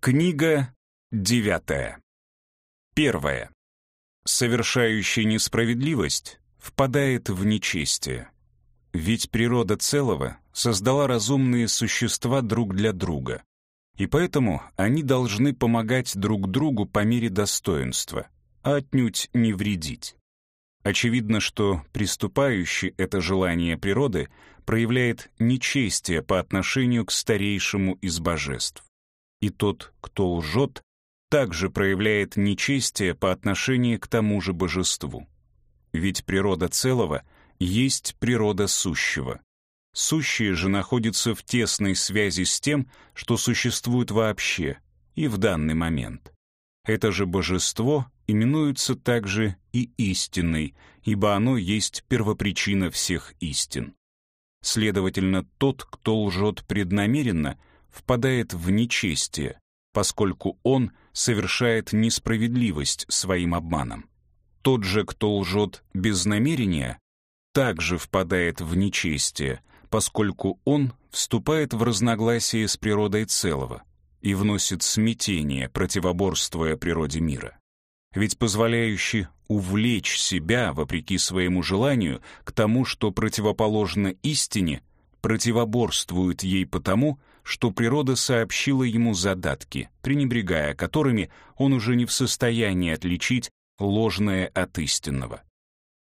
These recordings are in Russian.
Книга девятая. Первое. Совершающий несправедливость впадает в нечестие. Ведь природа целого создала разумные существа друг для друга, и поэтому они должны помогать друг другу по мере достоинства, а отнюдь не вредить. Очевидно, что приступающий это желание природы проявляет нечестие по отношению к старейшему из божеств. И тот, кто лжет, также проявляет нечестие по отношению к тому же божеству. Ведь природа целого есть природа сущего. Сущее же находится в тесной связи с тем, что существует вообще и в данный момент. Это же божество именуется также и истинной, ибо оно есть первопричина всех истин. Следовательно, тот, кто лжет преднамеренно, впадает в нечестие, поскольку он совершает несправедливость своим обманом. Тот же, кто лжет без намерения, также впадает в нечестие, поскольку он вступает в разногласие с природой целого и вносит смятение, противоборствуя природе мира. Ведь позволяющий увлечь себя, вопреки своему желанию, к тому, что противоположно истине, противоборствует ей потому, что природа сообщила ему задатки, пренебрегая которыми он уже не в состоянии отличить ложное от истинного.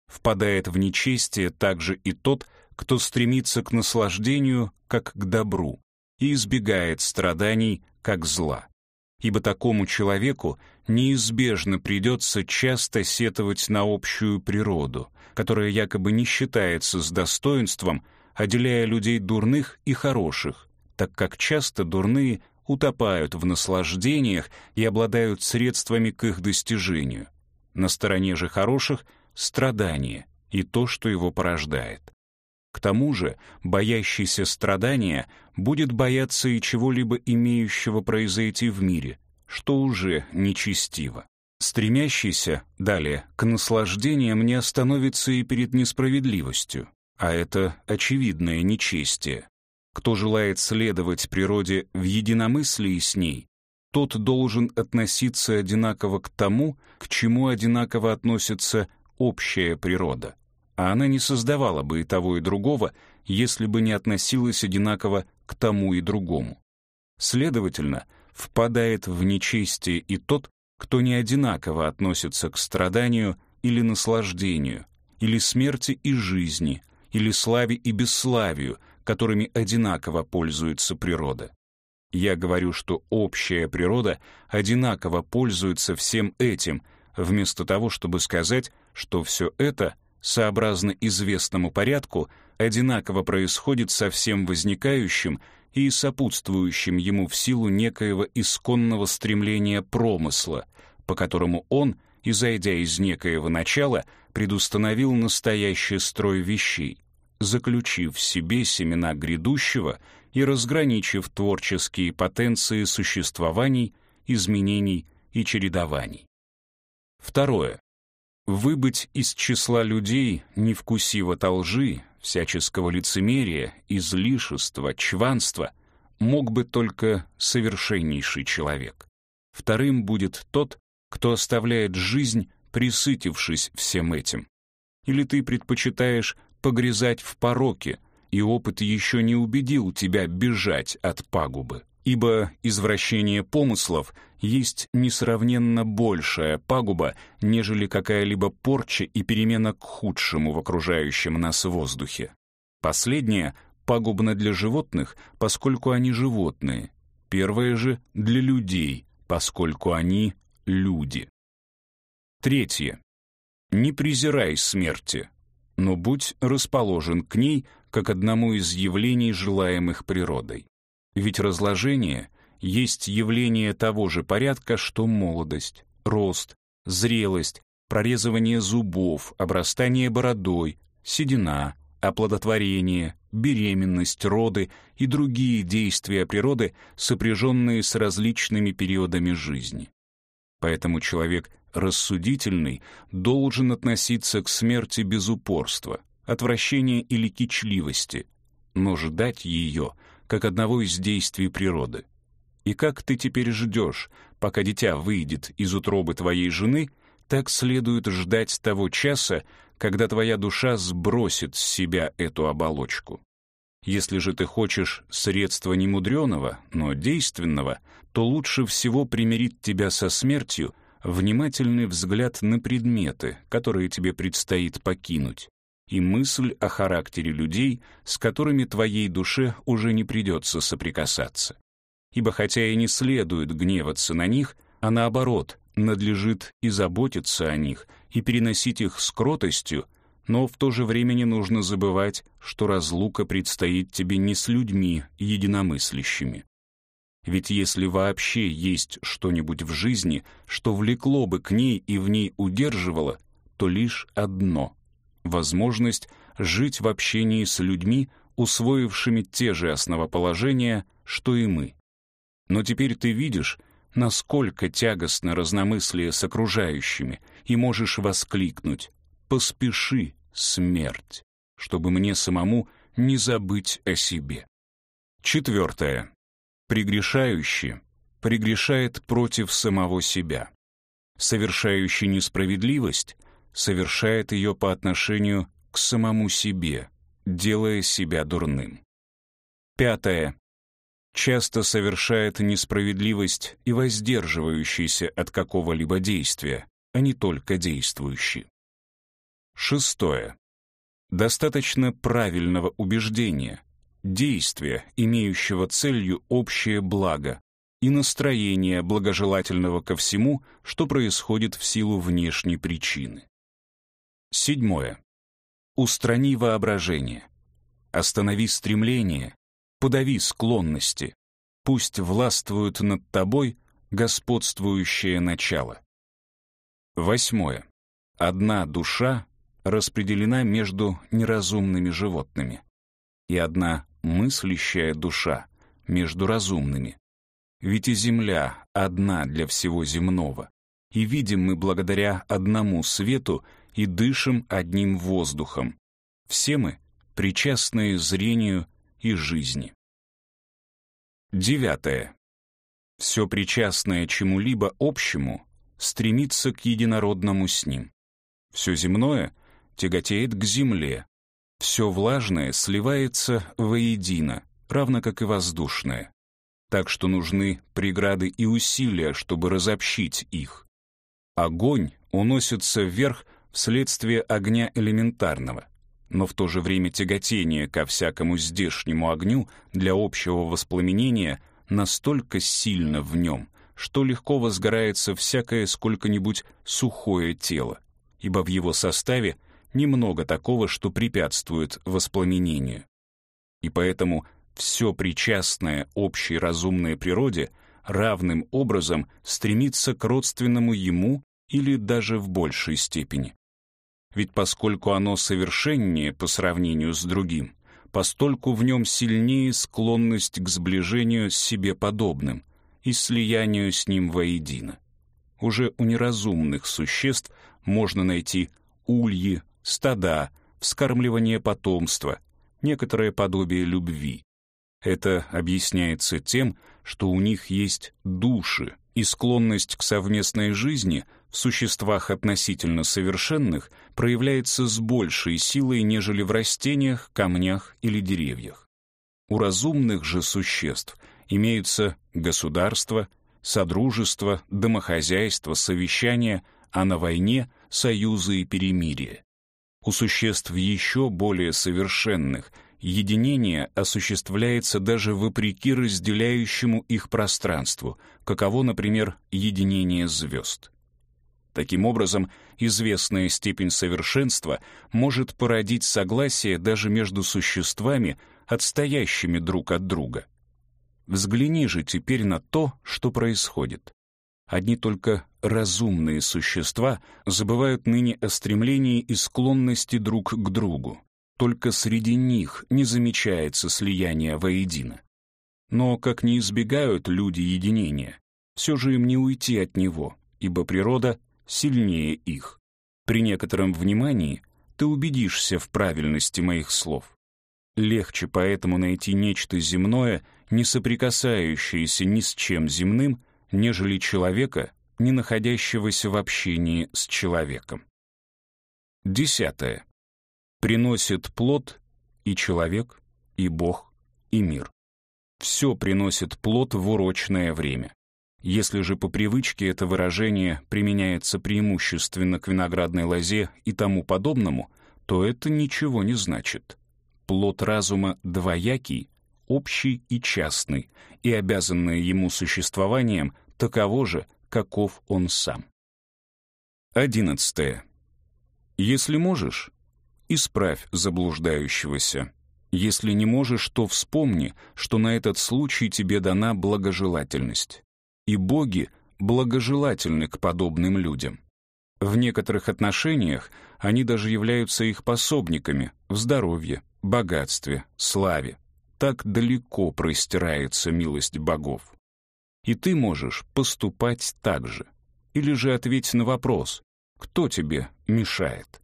Впадает в нечестие также и тот, кто стремится к наслаждению, как к добру, и избегает страданий, как зла ибо такому человеку неизбежно придется часто сетовать на общую природу, которая якобы не считается с достоинством, отделяя людей дурных и хороших, так как часто дурные утопают в наслаждениях и обладают средствами к их достижению. На стороне же хороших — страдание и то, что его порождает. К тому же, боящийся страдания будет бояться и чего-либо имеющего произойти в мире, что уже нечестиво. Стремящийся, далее, к наслаждениям не остановится и перед несправедливостью, а это очевидное нечестие. Кто желает следовать природе в единомыслии с ней, тот должен относиться одинаково к тому, к чему одинаково относится общая природа а она не создавала бы и того, и другого, если бы не относилась одинаково к тому и другому. Следовательно, впадает в нечестие и тот, кто не одинаково относится к страданию или наслаждению, или смерти и жизни, или славе и бесславию, которыми одинаково пользуется природа. Я говорю, что общая природа одинаково пользуется всем этим, вместо того, чтобы сказать, что все это сообразно известному порядку, одинаково происходит со всем возникающим и сопутствующим ему в силу некоего исконного стремления промысла, по которому он, изойдя из некоего начала, предустановил настоящий строй вещей, заключив в себе семена грядущего и разграничив творческие потенции существований, изменений и чередований. Второе. Выбыть из числа людей, не вкусив от лжи, всяческого лицемерия, излишества, чванства, мог бы только совершеннейший человек. Вторым будет тот, кто оставляет жизнь, присытившись всем этим. Или ты предпочитаешь погрязать в пороке, и опыт еще не убедил тебя бежать от пагубы ибо извращение помыслов есть несравненно большая пагуба, нежели какая-либо порча и перемена к худшему в окружающем нас воздухе. Последнее пагубно для животных, поскольку они животные. Первое же — для людей, поскольку они люди. Третье. Не презирай смерти, но будь расположен к ней как одному из явлений, желаемых природой. Ведь разложение есть явление того же порядка, что молодость, рост, зрелость, прорезывание зубов, обрастание бородой, седина, оплодотворение, беременность, роды и другие действия природы, сопряженные с различными периодами жизни. Поэтому человек рассудительный должен относиться к смерти без упорства, отвращения или кичливости, но ждать ее как одного из действий природы. И как ты теперь ждешь, пока дитя выйдет из утробы твоей жены, так следует ждать того часа, когда твоя душа сбросит с себя эту оболочку. Если же ты хочешь средства немудреного, но действенного, то лучше всего примирить тебя со смертью внимательный взгляд на предметы, которые тебе предстоит покинуть, и мысль о характере людей, с которыми твоей душе уже не придется соприкасаться. Ибо хотя и не следует гневаться на них, а наоборот, надлежит и заботиться о них, и переносить их с кротостью, но в то же время не нужно забывать, что разлука предстоит тебе не с людьми единомыслящими. Ведь если вообще есть что-нибудь в жизни, что влекло бы к ней и в ней удерживало, то лишь одно — возможность жить в общении с людьми, усвоившими те же основоположения, что и мы. Но теперь ты видишь, насколько тягостно разномыслие с окружающими, и можешь воскликнуть «Поспеши, смерть», чтобы мне самому не забыть о себе. Четвертое. Прегрешающий прегрешает против самого себя. Совершающий несправедливость совершает ее по отношению к самому себе, делая себя дурным. Пятое. Часто совершает несправедливость и воздерживающийся от какого-либо действия, а не только действующий. Шестое. Достаточно правильного убеждения, действия, имеющего целью общее благо, и настроения, благожелательного ко всему, что происходит в силу внешней причины. Седьмое. Устрани воображение. Останови стремление, подави склонности. Пусть властвует над тобой господствующее начало. Восьмое. Одна душа распределена между неразумными животными, и одна мыслящая душа между разумными. Ведь и земля одна для всего земного, и видим мы благодаря одному свету и дышим одним воздухом. Все мы причастные зрению и жизни. Девятое. Все причастное чему-либо общему стремится к единородному с ним. Все земное тяготеет к земле. Все влажное сливается воедино, равно как и воздушное. Так что нужны преграды и усилия, чтобы разобщить их. Огонь уносится вверх вследствие огня элементарного, но в то же время тяготение ко всякому здешнему огню для общего воспламенения настолько сильно в нем, что легко возгорается всякое сколько-нибудь сухое тело, ибо в его составе немного такого, что препятствует воспламенению. И поэтому все причастное общей разумной природе равным образом стремится к родственному ему или даже в большей степени. Ведь поскольку оно совершеннее по сравнению с другим, постольку в нем сильнее склонность к сближению с себе подобным и слиянию с ним воедино. Уже у неразумных существ можно найти ульи, стада, вскармливание потомства, некоторое подобие любви. Это объясняется тем, что у них есть души, и склонность к совместной жизни в существах относительно совершенных проявляется с большей силой, нежели в растениях, камнях или деревьях. У разумных же существ имеются государство, содружество, домохозяйство, совещания, а на войне — союзы и перемирие. У существ еще более совершенных единение осуществляется даже вопреки разделяющему их пространству, каково, например, единение звезд. Таким образом, известная степень совершенства может породить согласие даже между существами, отстоящими друг от друга. Взгляни же теперь на то, что происходит. Одни только разумные существа забывают ныне о стремлении и склонности друг к другу. Только среди них не замечается слияние воедино. Но как не избегают люди единения, все же им не уйти от него, ибо природа сильнее их. При некотором внимании ты убедишься в правильности моих слов. Легче поэтому найти нечто земное, не соприкасающееся ни с чем земным, нежели человека, не находящегося в общении с человеком. Десятое. Приносит плод и человек, и Бог, и мир. Все приносит плод в урочное время. Если же по привычке это выражение применяется преимущественно к виноградной лозе и тому подобному, то это ничего не значит. Плод разума двоякий, общий и частный, и обязанное ему существованием таково же, каков он сам. Одиннадцатое. Если можешь, исправь заблуждающегося. Если не можешь, то вспомни, что на этот случай тебе дана благожелательность. И боги благожелательны к подобным людям. В некоторых отношениях они даже являются их пособниками в здоровье, богатстве, славе. Так далеко простирается милость богов. И ты можешь поступать так же. Или же ответь на вопрос, кто тебе мешает?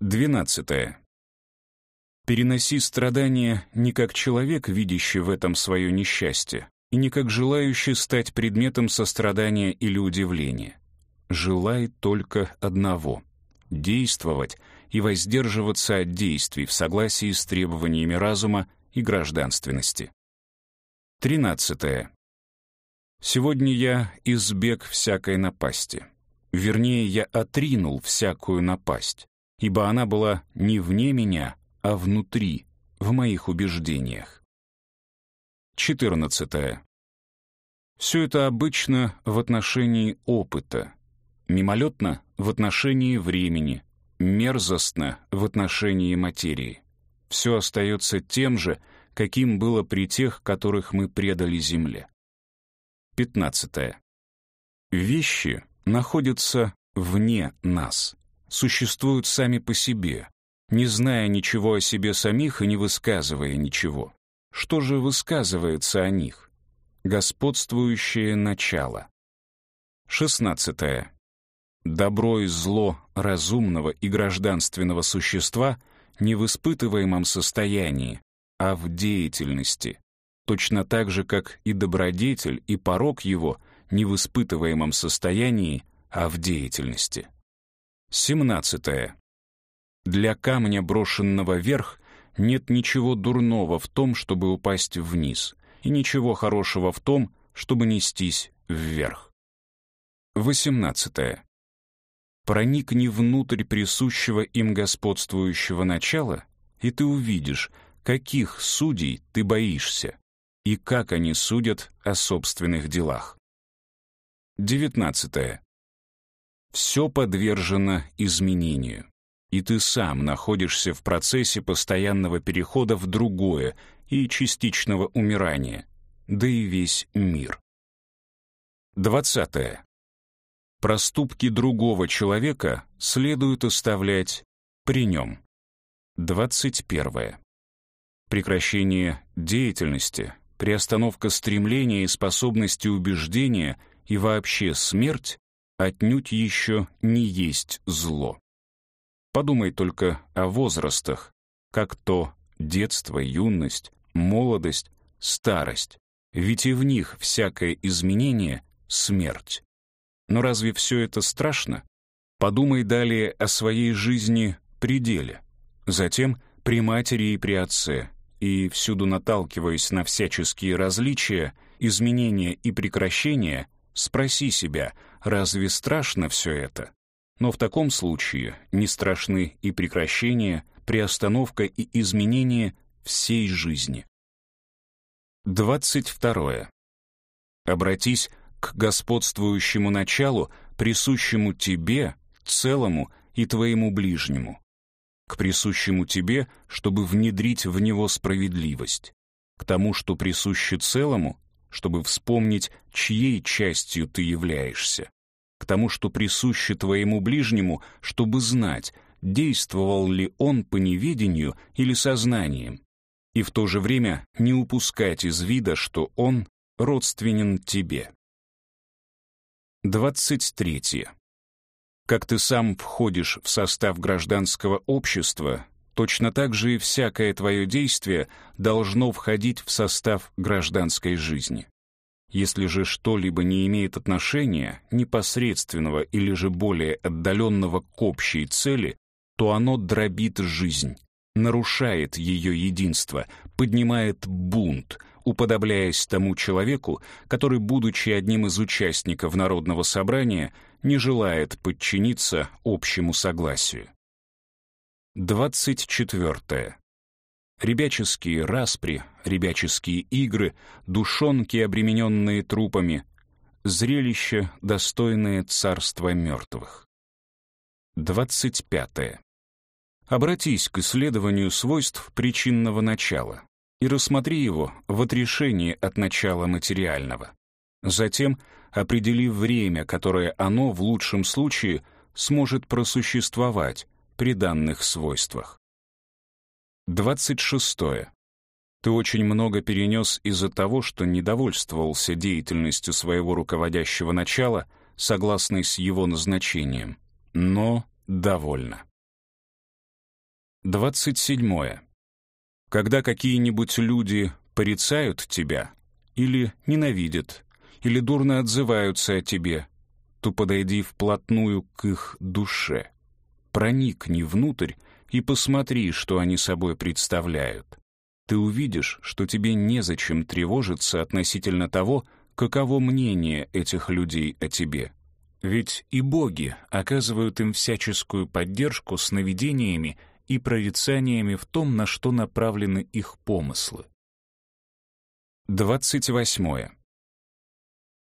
Двенадцатое. Переноси страдания не как человек, видящий в этом свое несчастье, и не как желающий стать предметом сострадания или удивления. Желай только одного — действовать и воздерживаться от действий в согласии с требованиями разума и гражданственности. Тринадцатое. Сегодня я избег всякой напасти. Вернее, я отринул всякую напасть, ибо она была не вне меня, а внутри, в моих убеждениях. 14. Все это обычно в отношении опыта, мимолетно в отношении времени, мерзостно в отношении материи. Все остается тем же, каким было при тех, которых мы предали Земле. 15. Вещи находятся вне нас, существуют сами по себе, не зная ничего о себе самих и не высказывая ничего. Что же высказывается о них? Господствующее начало. 16. Добро и зло разумного и гражданственного существа не в испытываемом состоянии, а в деятельности, точно так же, как и добродетель и порог его — не в испытываемом состоянии, а в деятельности. 17. Для камня, брошенного вверх, нет ничего дурного в том, чтобы упасть вниз, и ничего хорошего в том, чтобы нестись вверх. 18. Проникни внутрь присущего им господствующего начала, и ты увидишь, каких судей ты боишься, и как они судят о собственных делах. 19. Все подвержено изменению, и ты сам находишься в процессе постоянного перехода в другое и частичного умирания, да и весь мир. 20. Проступки другого человека следует оставлять при нем. 21. Прекращение деятельности, приостановка стремления и способности убеждения — и вообще смерть отнюдь еще не есть зло. Подумай только о возрастах, как то детство, юность, молодость, старость, ведь и в них всякое изменение — смерть. Но разве все это страшно? Подумай далее о своей жизни пределе, затем при матери и при отце, и всюду наталкиваясь на всяческие различия, изменения и прекращения, Спроси себя, разве страшно все это? Но в таком случае не страшны и прекращение, приостановка и изменение всей жизни. 22. Обратись к господствующему началу, присущему тебе, целому и твоему ближнему, к присущему тебе, чтобы внедрить в него справедливость, к тому, что присуще целому, чтобы вспомнить, чьей частью ты являешься, к тому, что присуще твоему ближнему, чтобы знать, действовал ли он по неведению или сознанием, и в то же время не упускать из вида, что он родственен тебе. 23. Как ты сам входишь в состав гражданского общества, точно так же и всякое твое действие должно входить в состав гражданской жизни. Если же что-либо не имеет отношения, непосредственного или же более отдаленного к общей цели, то оно дробит жизнь, нарушает ее единство, поднимает бунт, уподобляясь тому человеку, который, будучи одним из участников народного собрания, не желает подчиниться общему согласию. 24. Ребяческие распри, ребяческие игры, душонки, обремененные трупами, зрелище, достойное царства мертвых. 25. Обратись к исследованию свойств причинного начала и рассмотри его в отрешении от начала материального. Затем определи время, которое оно в лучшем случае сможет просуществовать при данных свойствах. 26. Ты очень много перенес из-за того, что недовольствовался деятельностью своего руководящего начала, согласной с его назначением, но довольно. 27. Когда какие-нибудь люди порицают тебя или ненавидят, или дурно отзываются о тебе, то подойди вплотную к их душе. Проникни внутрь и посмотри, что они собой представляют. Ты увидишь, что тебе незачем тревожиться относительно того, каково мнение этих людей о тебе. Ведь и боги оказывают им всяческую поддержку сновидениями и прорицаниями в том, на что направлены их помыслы. 28.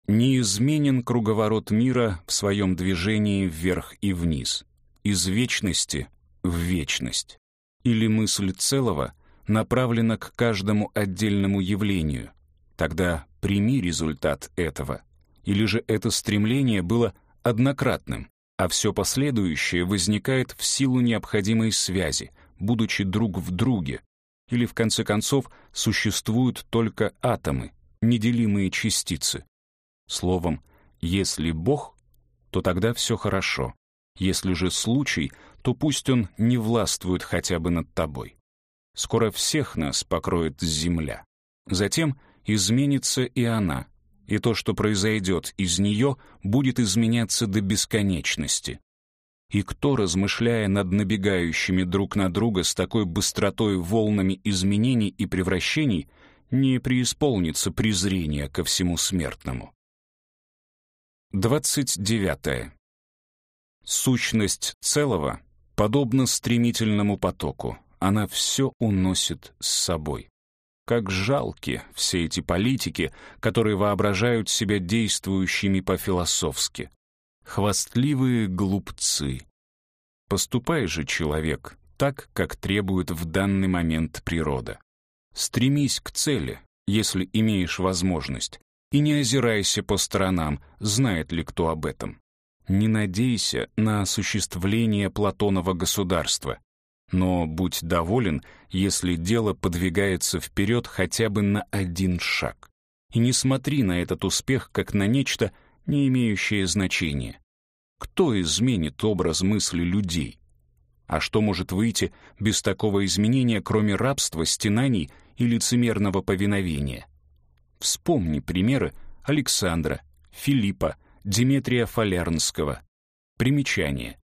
Неизменен круговорот мира в своем движении вверх и вниз, из вечности в вечность. Или мысль целого направлена к каждому отдельному явлению. Тогда прими результат этого. Или же это стремление было однократным, а все последующее возникает в силу необходимой связи, будучи друг в друге, или в конце концов существуют только атомы, неделимые частицы. Словом, если Бог, то тогда все хорошо. Если же случай, то пусть он не властвует хотя бы над тобой. Скоро всех нас покроет земля. Затем изменится и она, и то, что произойдет из нее, будет изменяться до бесконечности. И кто, размышляя над набегающими друг на друга с такой быстротой волнами изменений и превращений, не преисполнится презрения ко всему смертному? 29. Сущность целого подобна стремительному потоку. Она все уносит с собой. Как жалки все эти политики, которые воображают себя действующими по-философски. Хвастливые глупцы. Поступай же, человек, так, как требует в данный момент природа. Стремись к цели, если имеешь возможность, и не озирайся по сторонам, знает ли кто об этом. Не надейся на осуществление Платонова государства но будь доволен, если дело подвигается вперед хотя бы на один шаг. И не смотри на этот успех как на нечто, не имеющее значения. Кто изменит образ мысли людей? А что может выйти без такого изменения, кроме рабства, стенаний и лицемерного повиновения? Вспомни примеры Александра, Филиппа, Дмитрия Фалернского. Примечание.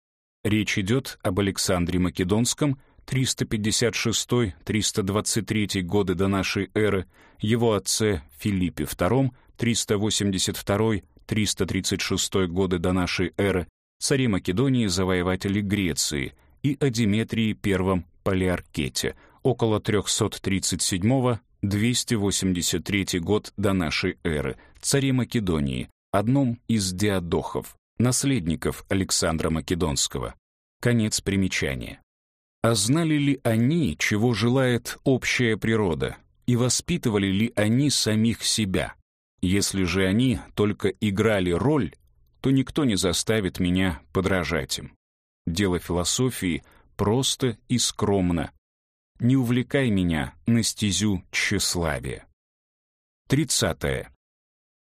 Речь идет об Александре Македонском 356-323 годы до нашей эры, его отце Филиппе II 382-336 годы до нашей эры, царе Македонии, завоеватели Греции, и о Диметрии I Палеаркете около 337-283 год до нашей эры, царе Македонии, одном из диадохов, наследников Александра Македонского. Конец примечания. А знали ли они, чего желает общая природа, и воспитывали ли они самих себя? Если же они только играли роль, то никто не заставит меня подражать им. Дело философии просто и скромно. Не увлекай меня на стезю тщеславия. Тридцатое.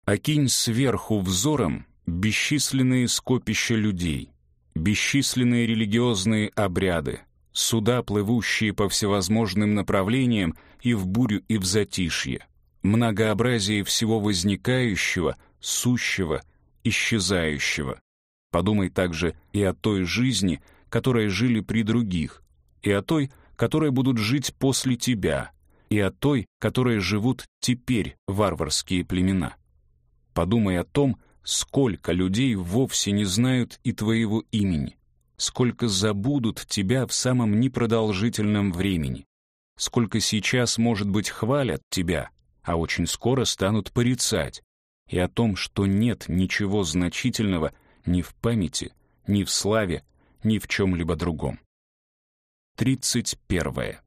Окинь сверху взором бесчисленные скопища людей, бесчисленные религиозные обряды, суда, плывущие по всевозможным направлениям и в бурю, и в затишье, многообразие всего возникающего, сущего, исчезающего. Подумай также и о той жизни, которой жили при других, и о той, которой будут жить после тебя, и о той, которой живут теперь варварские племена. Подумай о том, сколько людей вовсе не знают и твоего имени, сколько забудут тебя в самом непродолжительном времени, сколько сейчас, может быть, хвалят тебя, а очень скоро станут порицать, и о том, что нет ничего значительного ни в памяти, ни в славе, ни в чем-либо другом. 31.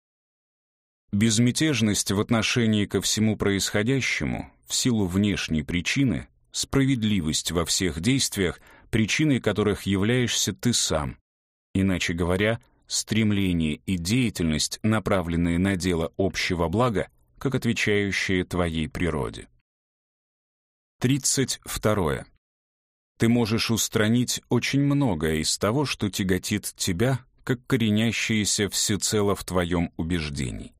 Безмятежность в отношении ко всему происходящему в силу внешней причины, справедливость во всех действиях, причиной которых являешься ты сам. Иначе говоря, стремление и деятельность, направленные на дело общего блага, как отвечающие твоей природе. 32. Ты можешь устранить очень многое из того, что тяготит тебя, как коренящееся всецело в твоем убеждении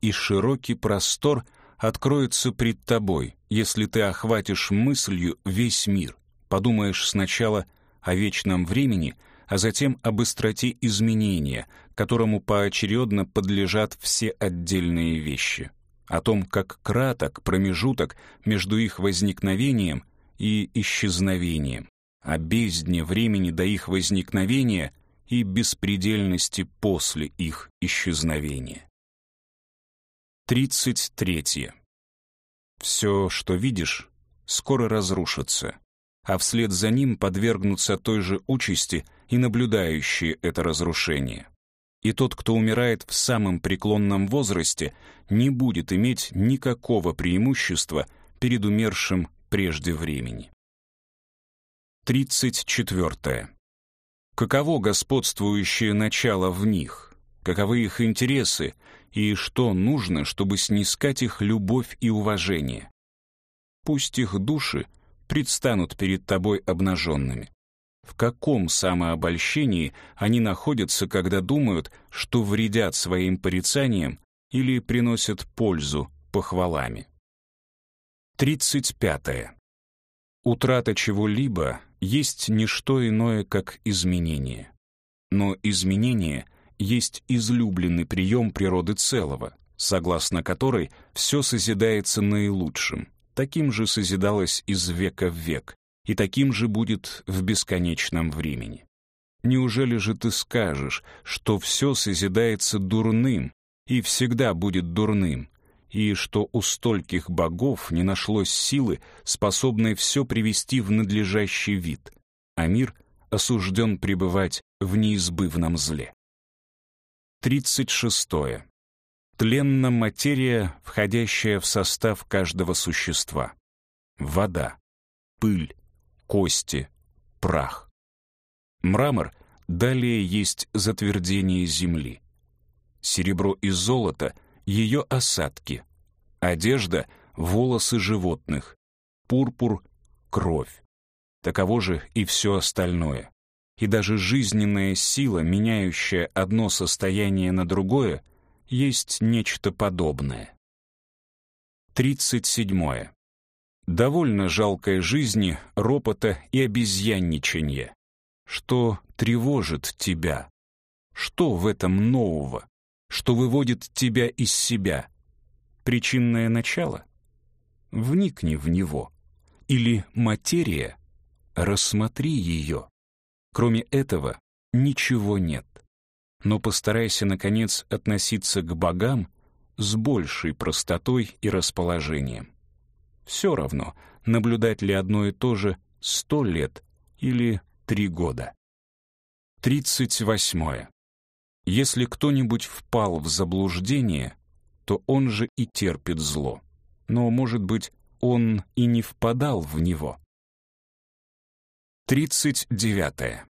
и широкий простор откроется пред тобой, если ты охватишь мыслью весь мир, подумаешь сначала о вечном времени, а затем об быстроте изменения, которому поочередно подлежат все отдельные вещи, о том, как краток промежуток между их возникновением и исчезновением, о бездне времени до их возникновения и беспредельности после их исчезновения. 33. Все, что видишь, скоро разрушится, а вслед за ним подвергнутся той же участи и наблюдающие это разрушение. И тот, кто умирает в самом преклонном возрасте, не будет иметь никакого преимущества перед умершим прежде времени. 34. Каково господствующее начало в них? Каковы их интересы и что нужно, чтобы снискать их любовь и уважение. Пусть их души предстанут перед тобой обнаженными. В каком самообольщении они находятся, когда думают, что вредят своим порицанием или приносят пользу похвалами? 35. Утрата чего-либо есть не что иное, как изменение. Но изменение — есть излюбленный прием природы целого, согласно которой все созидается наилучшим. Таким же созидалось из века в век, и таким же будет в бесконечном времени. Неужели же ты скажешь, что все созидается дурным и всегда будет дурным, и что у стольких богов не нашлось силы, способной все привести в надлежащий вид, а мир осужден пребывать в неизбывном зле? 36. Тленна материя, входящая в состав каждого существа. Вода, пыль, кости, прах. Мрамор далее есть затвердение земли. Серебро и золото — ее осадки. Одежда — волосы животных. Пурпур — кровь. Таково же и все остальное и даже жизненная сила, меняющая одно состояние на другое, есть нечто подобное. 37. Довольно жалкой жизни, ропота и обезьянничанья. Что тревожит тебя? Что в этом нового? Что выводит тебя из себя? Причинное начало? Вникни в него. Или материя? Рассмотри ее. Кроме этого, ничего нет. Но постарайся, наконец, относиться к богам с большей простотой и расположением. Все равно, наблюдать ли одно и то же сто лет или три года. Тридцать восьмое. Если кто-нибудь впал в заблуждение, то он же и терпит зло. Но, может быть, он и не впадал в него. 39.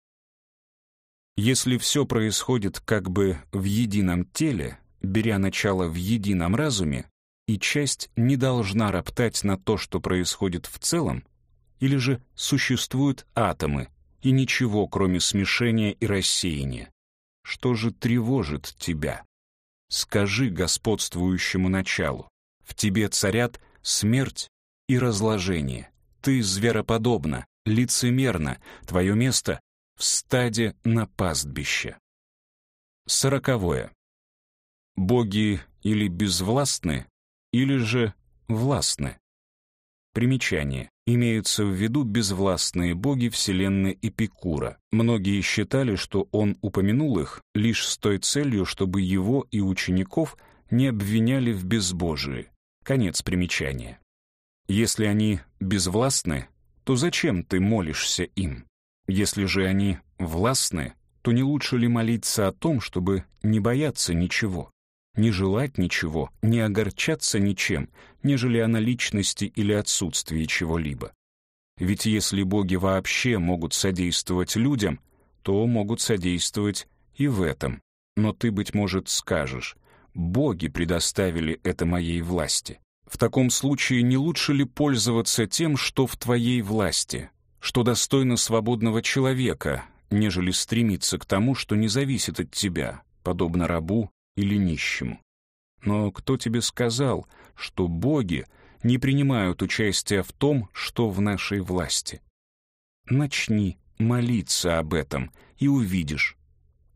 Если все происходит как бы в едином теле, беря начало в едином разуме, и часть не должна роптать на то, что происходит в целом, или же существуют атомы, и ничего, кроме смешения и рассеяния. что же тревожит тебя. Скажи господствующему началу, в тебе царят смерть и разложение. Ты звероподобна, лицемерно, твое место в стаде на пастбище. Сороковое. Боги или безвластны, или же властны. Примечание. Имеются в виду безвластные боги вселенной Эпикура. Многие считали, что он упомянул их лишь с той целью, чтобы его и учеников не обвиняли в безбожии. Конец примечания. Если они безвластны, то зачем ты молишься им? Если же они властны, то не лучше ли молиться о том, чтобы не бояться ничего, не желать ничего, не огорчаться ничем, нежели о наличности или отсутствии чего-либо? Ведь если боги вообще могут содействовать людям, то могут содействовать и в этом. Но ты, быть может, скажешь, боги предоставили это моей власти. В таком случае не лучше ли пользоваться тем, что в твоей власти, что достойно свободного человека, нежели стремиться к тому, что не зависит от тебя, подобно рабу или нищему. Но кто тебе сказал, что боги не принимают участия в том, что в нашей власти? Начни молиться об этом, и увидишь.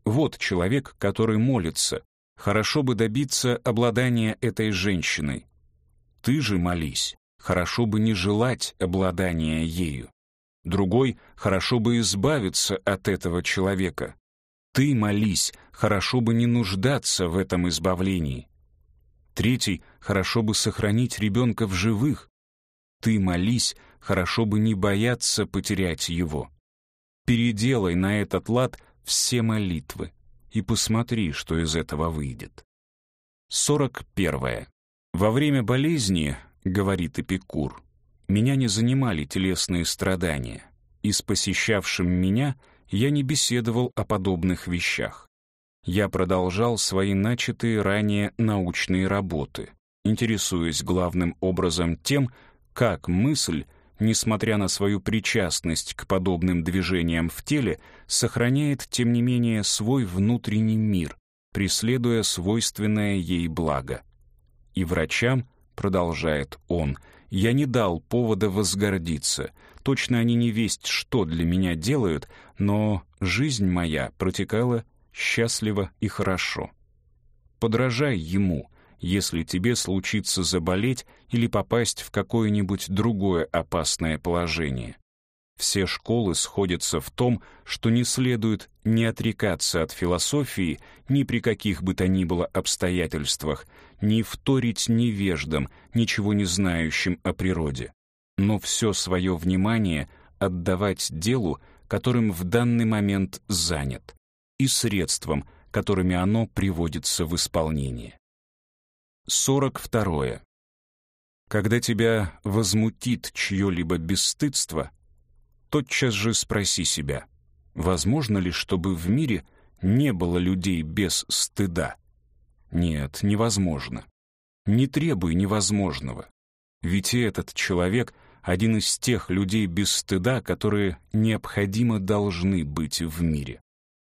Вот человек, который молится. Хорошо бы добиться обладания этой женщиной. Ты же молись. Хорошо бы не желать обладания ею. Другой хорошо бы избавиться от этого человека. Ты молись, хорошо бы не нуждаться в этом избавлении. Третий хорошо бы сохранить ребенка в живых. Ты молись, хорошо бы не бояться потерять его. Переделай на этот лад все молитвы и посмотри, что из этого выйдет. 41. Во время болезни, говорит Эпикур, меня не занимали телесные страдания, и с посещавшим меня я не беседовал о подобных вещах. Я продолжал свои начатые ранее научные работы, интересуясь главным образом тем, как мысль, несмотря на свою причастность к подобным движениям в теле, сохраняет, тем не менее, свой внутренний мир, преследуя свойственное ей благо. И врачам, продолжает он, — я не дал повода возгордиться. Точно они не весть, что для меня делают, но жизнь моя протекала счастливо и хорошо. Подражай ему, если тебе случится заболеть или попасть в какое-нибудь другое опасное положение. Все школы сходятся в том, что не следует не отрекаться от философии ни при каких бы то ни было обстоятельствах, не вторить невеждам, ничего не знающим о природе, но все свое внимание отдавать делу, которым в данный момент занят, и средствам, которыми оно приводится в исполнение. 42. Когда тебя возмутит чье-либо бесстыдство, тотчас же спроси себя, возможно ли, чтобы в мире не было людей без стыда? Нет, невозможно. Не требуй невозможного. Ведь и этот человек — один из тех людей без стыда, которые необходимо должны быть в мире.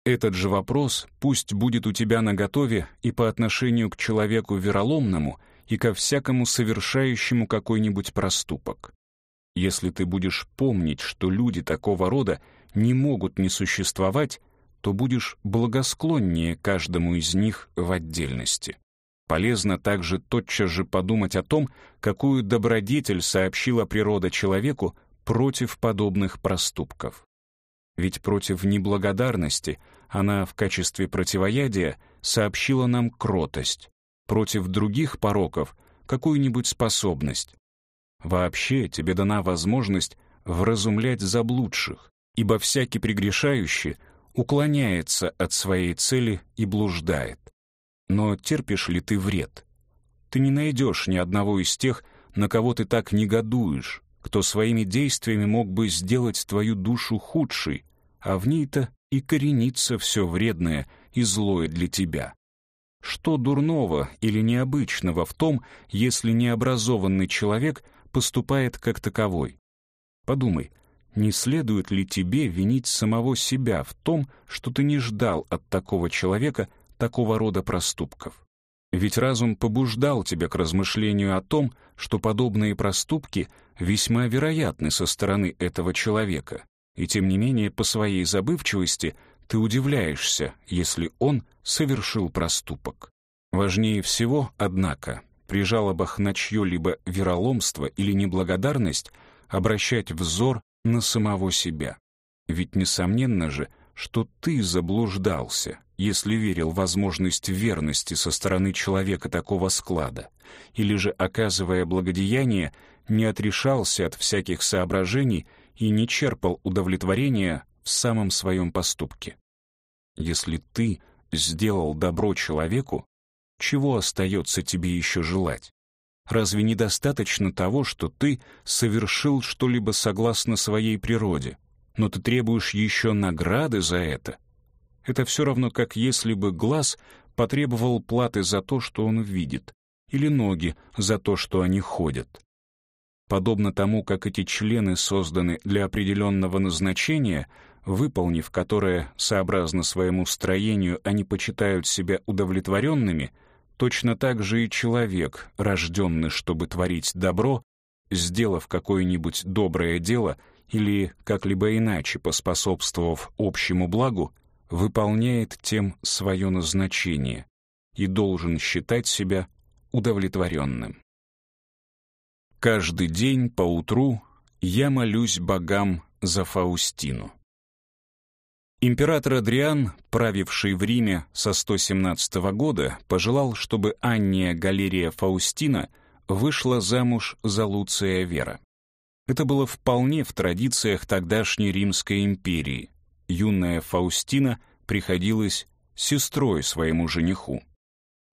Этот же вопрос пусть будет у тебя наготове и по отношению к человеку вероломному, и ко всякому совершающему какой-нибудь проступок. Если ты будешь помнить, что люди такого рода не могут не существовать, то будешь благосклоннее каждому из них в отдельности. Полезно также тотчас же подумать о том, какую добродетель сообщила природа человеку против подобных проступков. Ведь против неблагодарности она в качестве противоядия сообщила нам кротость, против других пороков — какую-нибудь способность. Вообще тебе дана возможность вразумлять заблудших, ибо всякий прегрешающий уклоняется от своей цели и блуждает. Но терпишь ли ты вред? Ты не найдешь ни одного из тех, на кого ты так негодуешь, кто своими действиями мог бы сделать твою душу худшей, а в ней-то и коренится все вредное и злое для тебя. Что дурного или необычного в том, если необразованный человек поступает как таковой? Подумай, не следует ли тебе винить самого себя в том, что ты не ждал от такого человека такого рода проступков? Ведь разум побуждал тебя к размышлению о том, что подобные проступки весьма вероятны со стороны этого человека, и тем не менее по своей забывчивости ты удивляешься, если он совершил проступок. Важнее всего, однако, при жалобах на чье-либо вероломство или неблагодарность обращать взор на самого себя. Ведь несомненно же, что ты заблуждался, если верил в возможность верности со стороны человека такого склада, или же, оказывая благодеяние, не отрешался от всяких соображений и не черпал удовлетворения в самом своем поступке. Если ты сделал добро человеку, чего остается тебе еще желать? Разве недостаточно того, что ты совершил что-либо согласно своей природе, но ты требуешь еще награды за это? Это все равно, как если бы глаз потребовал платы за то, что он видит, или ноги за то, что они ходят. Подобно тому, как эти члены созданы для определенного назначения, выполнив которое, сообразно своему строению, они почитают себя удовлетворенными — Точно так же и человек, рожденный, чтобы творить добро, сделав какое-нибудь доброе дело или как-либо иначе поспособствовав общему благу, выполняет тем свое назначение и должен считать себя удовлетворенным. Каждый день по утру я молюсь богам за Фаустину. Император Адриан, правивший в Риме со 117 года, пожелал, чтобы Анния Галерия Фаустина вышла замуж за Луция Вера. Это было вполне в традициях тогдашней Римской империи. Юная Фаустина приходилась сестрой своему жениху.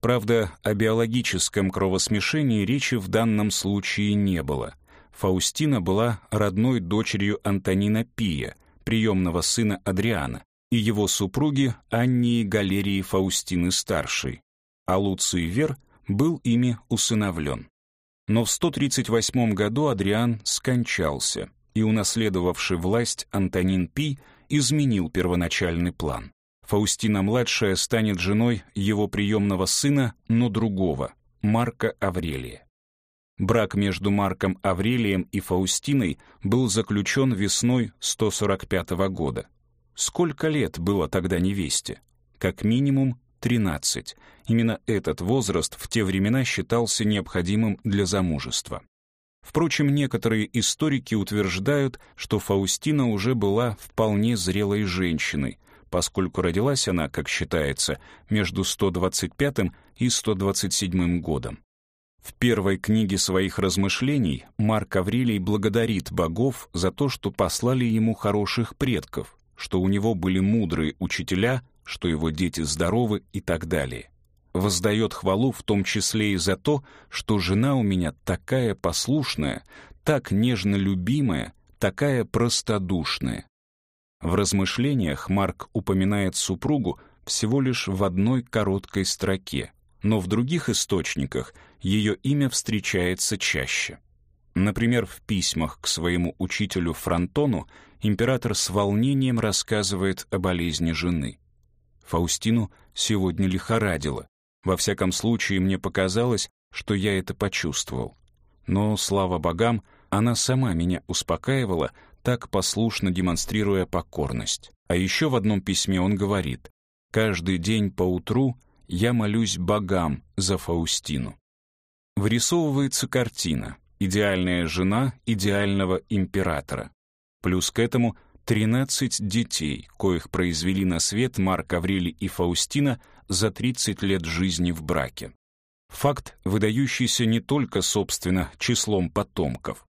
Правда, о биологическом кровосмешении речи в данном случае не было. Фаустина была родной дочерью Антонина Пия, приемного сына Адриана, и его супруги Аннии Галерии Фаустины-старшей, а Луций Вер был ими усыновлен. Но в 138 году Адриан скончался, и унаследовавший власть Антонин Пий изменил первоначальный план. Фаустина-младшая станет женой его приемного сына, но другого, Марка Аврелия. Брак между Марком Аврелием и Фаустиной был заключен весной 145 года. Сколько лет было тогда невесте? Как минимум 13. Именно этот возраст в те времена считался необходимым для замужества. Впрочем, некоторые историки утверждают, что Фаустина уже была вполне зрелой женщиной, поскольку родилась она, как считается, между 125 и 127 годом. В первой книге своих размышлений Марк Аврелий благодарит богов за то, что послали ему хороших предков, что у него были мудрые учителя, что его дети здоровы и так далее. Воздает хвалу в том числе и за то, что жена у меня такая послушная, так нежно любимая, такая простодушная. В размышлениях Марк упоминает супругу всего лишь в одной короткой строке, но в других источниках — ее имя встречается чаще. Например, в письмах к своему учителю Фронтону император с волнением рассказывает о болезни жены. Фаустину сегодня лихорадило. Во всяком случае, мне показалось, что я это почувствовал. Но, слава богам, она сама меня успокаивала, так послушно демонстрируя покорность. А еще в одном письме он говорит, «Каждый день по утру я молюсь богам за Фаустину». Вырисовывается картина «Идеальная жена идеального императора». Плюс к этому 13 детей, коих произвели на свет Марк Аврелий и Фаустина за 30 лет жизни в браке. Факт, выдающийся не только, собственно, числом потомков.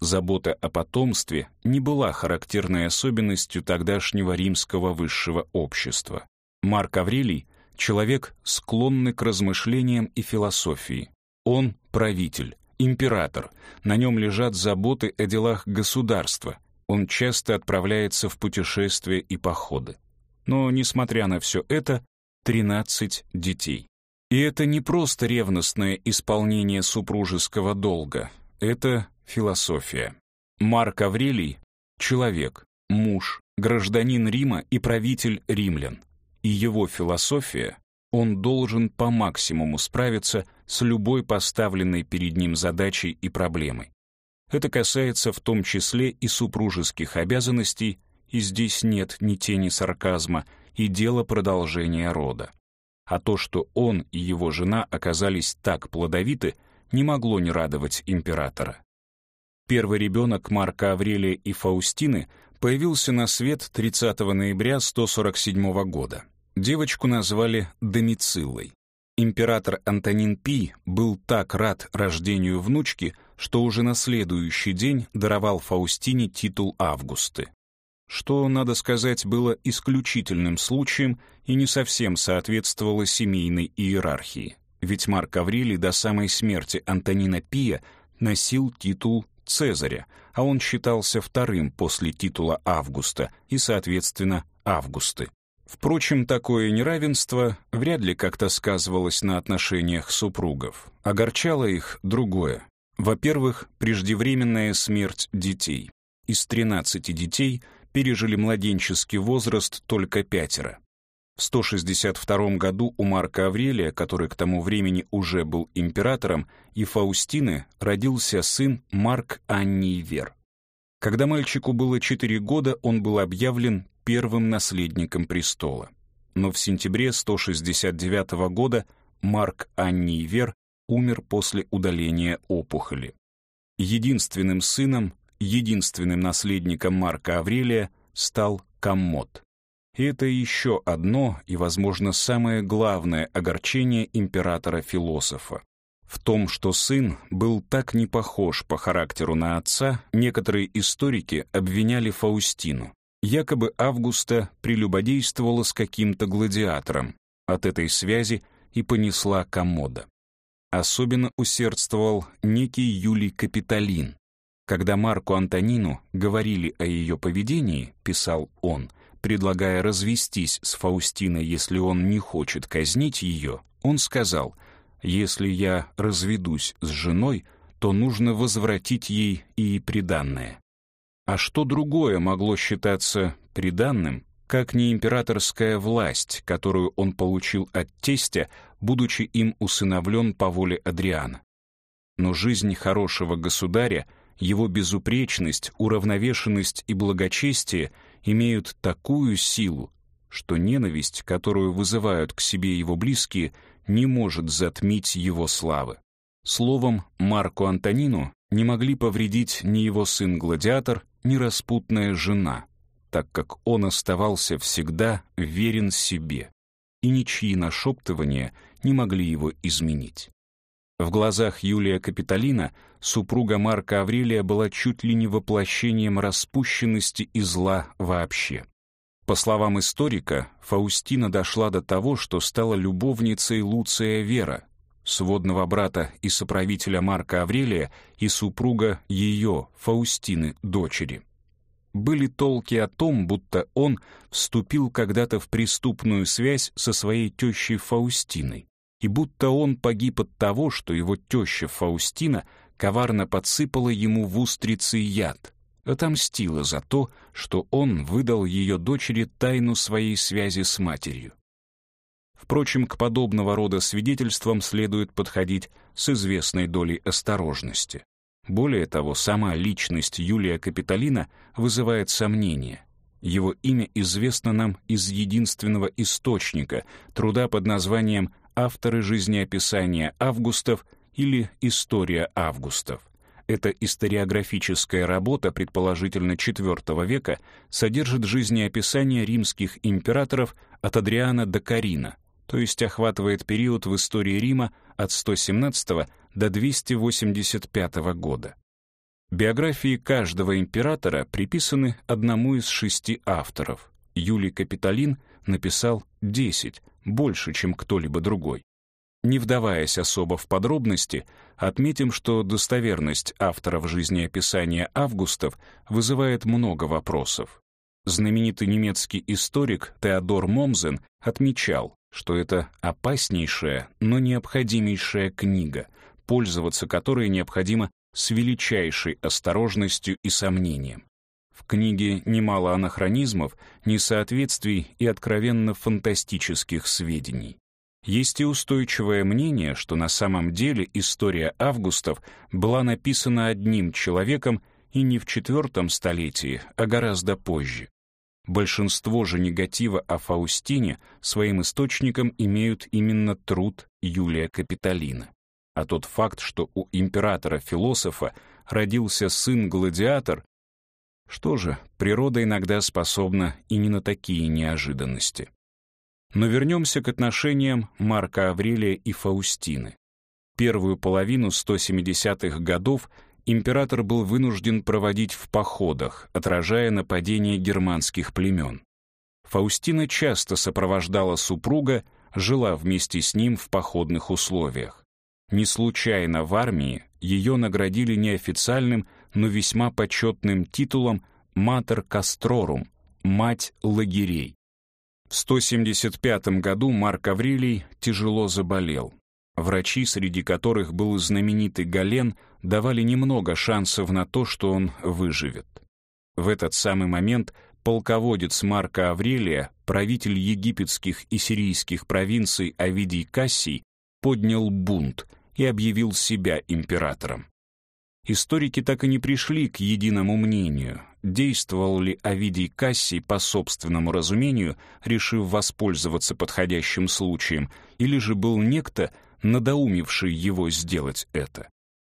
Забота о потомстве не была характерной особенностью тогдашнего римского высшего общества. Марк Аврелий — человек, склонный к размышлениям и философии. Он правитель, император, на нем лежат заботы о делах государства, он часто отправляется в путешествия и походы. Но, несмотря на все это, 13 детей. И это не просто ревностное исполнение супружеского долга, это философия. Марк Аврелий человек, муж, гражданин Рима и правитель римлян. И его философия он должен по максимуму справиться с любой поставленной перед ним задачей и проблемой. Это касается в том числе и супружеских обязанностей, и здесь нет ни тени сарказма, и дело продолжения рода. А то, что он и его жена оказались так плодовиты, не могло не радовать императора. Первый ребенок Марка Аврелия и Фаустины появился на свет 30 ноября 147 года. Девочку назвали Домициллой. Император Антонин Пий был так рад рождению внучки, что уже на следующий день даровал Фаустине титул Августы. Что, надо сказать, было исключительным случаем и не совсем соответствовало семейной иерархии. Ведь Марк Аврелий до самой смерти Антонина Пия носил титул Цезаря, а он считался вторым после титула Августа и, соответственно, Августы. Впрочем, такое неравенство вряд ли как-то сказывалось на отношениях супругов. Огорчало их другое. Во-первых, преждевременная смерть детей. Из 13 детей пережили младенческий возраст только пятеро. В 162 году у Марка Аврелия, который к тому времени уже был императором, и Фаустины родился сын Марк Анний Вер. Когда мальчику было 4 года, он был объявлен первым наследником престола. Но в сентябре 169 года Марк Аннийвер умер после удаления опухоли. Единственным сыном, единственным наследником Марка Аврелия стал Коммод. И это еще одно и, возможно, самое главное огорчение императора-философа. В том, что сын был так не похож по характеру на отца, некоторые историки обвиняли Фаустину. Якобы Августа прелюбодействовала с каким-то гладиатором. От этой связи и понесла комода. Особенно усердствовал некий Юлий Капитолин. Когда Марку Антонину говорили о ее поведении, писал он, предлагая развестись с Фаустиной, если он не хочет казнить ее, он сказал, «Если я разведусь с женой, то нужно возвратить ей и приданное». А что другое могло считаться приданным, как не императорская власть, которую он получил от тестя, будучи им усыновлен по воле Адриана? Но жизнь хорошего государя, его безупречность, уравновешенность и благочестие имеют такую силу, что ненависть, которую вызывают к себе его близкие, не может затмить его славы. Словом, Марку Антонину не могли повредить ни его сын-гладиатор, ни распутная жена, так как он оставался всегда верен себе, и ничьи нашептывания не могли его изменить. В глазах Юлия Капитолина супруга Марка Аврелия была чуть ли не воплощением распущенности и зла вообще. По словам историка, Фаустина дошла до того, что стала любовницей Луция Вера, сводного брата и соправителя Марка Аврелия и супруга ее, Фаустины, дочери. Были толки о том, будто он вступил когда-то в преступную связь со своей тещей Фаустиной, и будто он погиб от того, что его теща Фаустина коварно подсыпала ему в устрицы яд, отомстила за то, что он выдал ее дочери тайну своей связи с матерью. Впрочем, к подобного рода свидетельствам следует подходить с известной долей осторожности. Более того, сама личность Юлия Капитолина вызывает сомнения. Его имя известно нам из единственного источника, труда под названием «Авторы жизнеописания Августов» или «История Августов». Эта историографическая работа, предположительно IV века, содержит жизнеописание римских императоров от Адриана до Карина, то есть охватывает период в истории Рима от 117 до 285 года. Биографии каждого императора приписаны одному из шести авторов. Юлий Капитолин написал 10, больше, чем кто-либо другой. Не вдаваясь особо в подробности, отметим, что достоверность авторов жизнеописания Августов вызывает много вопросов. Знаменитый немецкий историк Теодор Момзен отмечал, что это опаснейшая, но необходимейшая книга, пользоваться которой необходимо с величайшей осторожностью и сомнением. В книге немало анахронизмов, несоответствий и откровенно фантастических сведений. Есть и устойчивое мнение, что на самом деле история Августов была написана одним человеком и не в IV столетии, а гораздо позже. Большинство же негатива о Фаустине своим источником имеют именно труд Юлия Капитолина. А тот факт, что у императора-философа родился сын-гладиатор, что же, природа иногда способна и не на такие неожиданности. Но вернемся к отношениям Марка Аврелия и Фаустины. Первую половину 170-х годов император был вынужден проводить в походах, отражая нападение германских племен. Фаустина часто сопровождала супруга, жила вместе с ним в походных условиях. Не случайно в армии ее наградили неофициальным, но весьма почетным титулом «Матер Кастрорум» — «Мать лагерей». В 175 году Марк Аврелий тяжело заболел. Врачи, среди которых был знаменитый Гален, давали немного шансов на то, что он выживет. В этот самый момент полководец Марка Аврелия, правитель египетских и сирийских провинций Авидий Кассий, поднял бунт и объявил себя императором. Историки так и не пришли к единому мнению, действовал ли Овидий Кассий по собственному разумению, решив воспользоваться подходящим случаем, или же был некто, надоумевший его сделать это.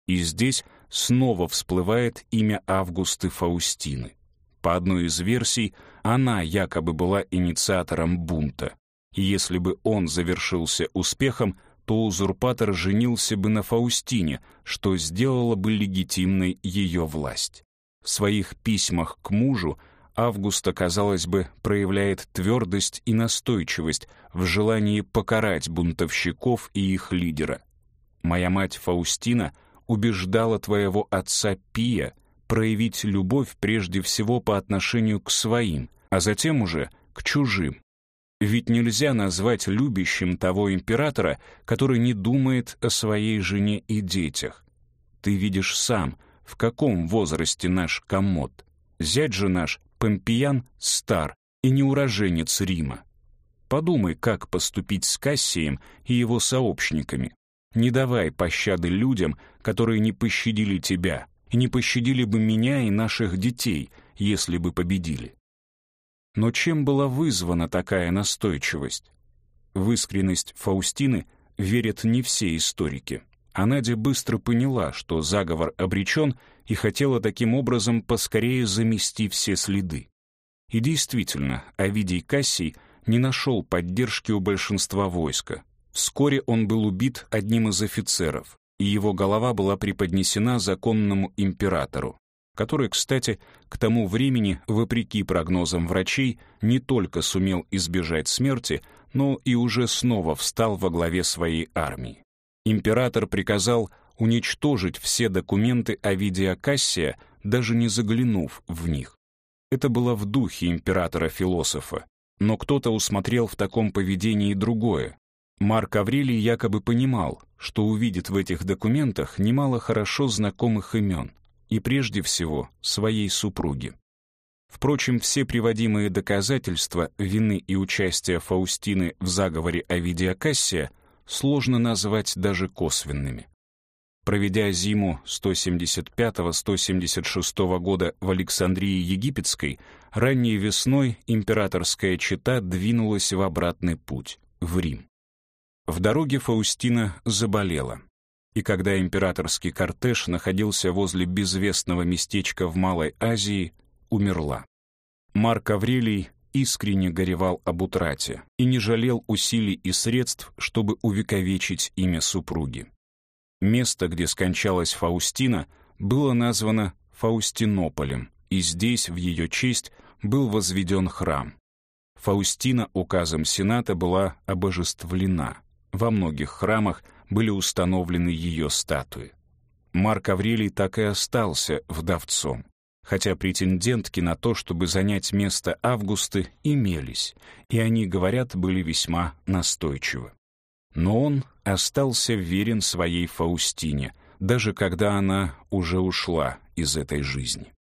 И здесь снова всплывает имя Августы Фаустины. По одной из версий, она якобы была инициатором бунта. И если бы он завершился успехом, то узурпатор женился бы на Фаустине, что сделало бы легитимной ее власть. В своих письмах к мужу Августа, казалось бы, проявляет твердость и настойчивость в желании покарать бунтовщиков и их лидера. «Моя мать Фаустина убеждала твоего отца Пия проявить любовь прежде всего по отношению к своим, а затем уже к чужим. Ведь нельзя назвать любящим того императора, который не думает о своей жене и детях. Ты видишь сам, в каком возрасте наш комод. Зять же наш, Помпеян, стар и не уроженец Рима. Подумай, как поступить с Кассием и его сообщниками. Не давай пощады людям, которые не пощадили тебя, и не пощадили бы меня и наших детей, если бы победили. Но чем была вызвана такая настойчивость? В искренность Фаустины верят не все историки. А быстро поняла, что заговор обречен, и хотела таким образом поскорее замести все следы. И действительно, Овидий Кассий не нашел поддержки у большинства войска. Вскоре он был убит одним из офицеров, и его голова была преподнесена законному императору который, кстати, к тому времени, вопреки прогнозам врачей, не только сумел избежать смерти, но и уже снова встал во главе своей армии. Император приказал уничтожить все документы о виде Акассия, даже не заглянув в них. Это было в духе императора-философа, но кто-то усмотрел в таком поведении другое. Марк Аврелий якобы понимал, что увидит в этих документах немало хорошо знакомых имен, и прежде всего своей супруги. Впрочем, все приводимые доказательства вины и участия Фаустины в заговоре Овидия Кассия сложно назвать даже косвенными. Проведя зиму 175-176 года в Александрии Египетской, ранней весной императорская чета двинулась в обратный путь, в Рим. В дороге Фаустина заболела и когда императорский кортеж находился возле безвестного местечка в Малой Азии, умерла. Марк Аврелий искренне горевал об утрате и не жалел усилий и средств, чтобы увековечить имя супруги. Место, где скончалась Фаустина, было названо Фаустинополем, и здесь в ее честь был возведен храм. Фаустина указом Сената была обожествлена. Во многих храмах – были установлены ее статуи. Марк Аврелий так и остался вдовцом, хотя претендентки на то, чтобы занять место Августы, имелись, и они, говорят, были весьма настойчивы. Но он остался верен своей Фаустине, даже когда она уже ушла из этой жизни.